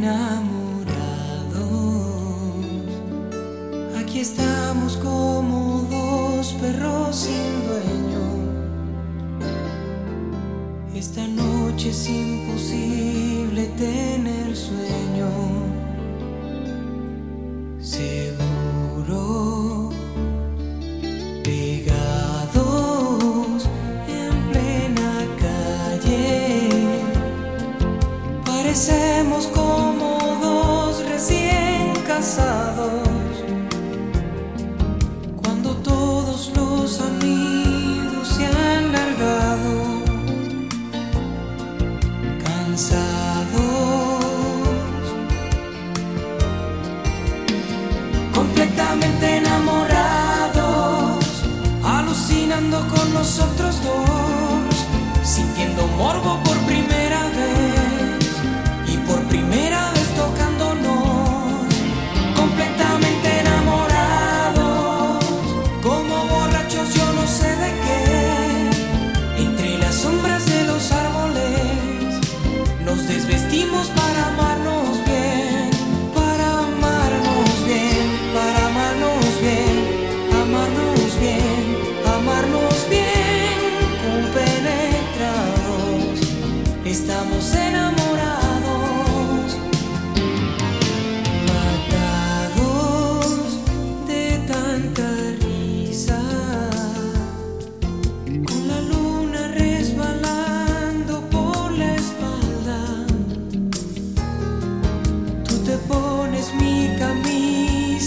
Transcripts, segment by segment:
enamorados. Aquí estamos como dos perros sin dueño. Esta noche es imposible tener sueño. enamorados, alucinando con nosotros dos, sintiendo morbo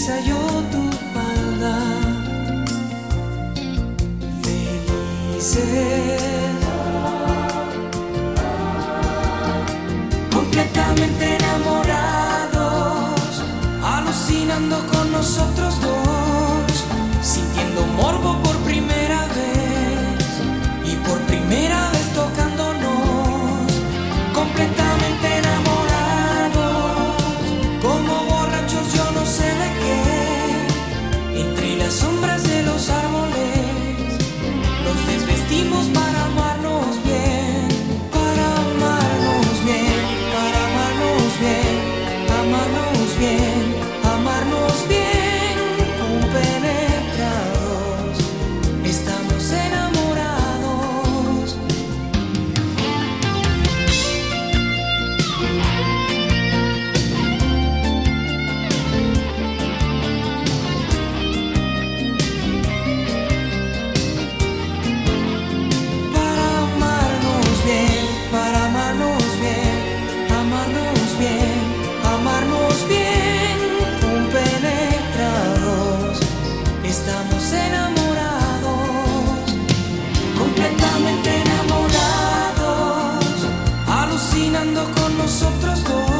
desayó tu falda. Felices, completamente enamorados, alucinando con nosotros dos. enamorados, completamente enamorados, alucinando con nosotros dos.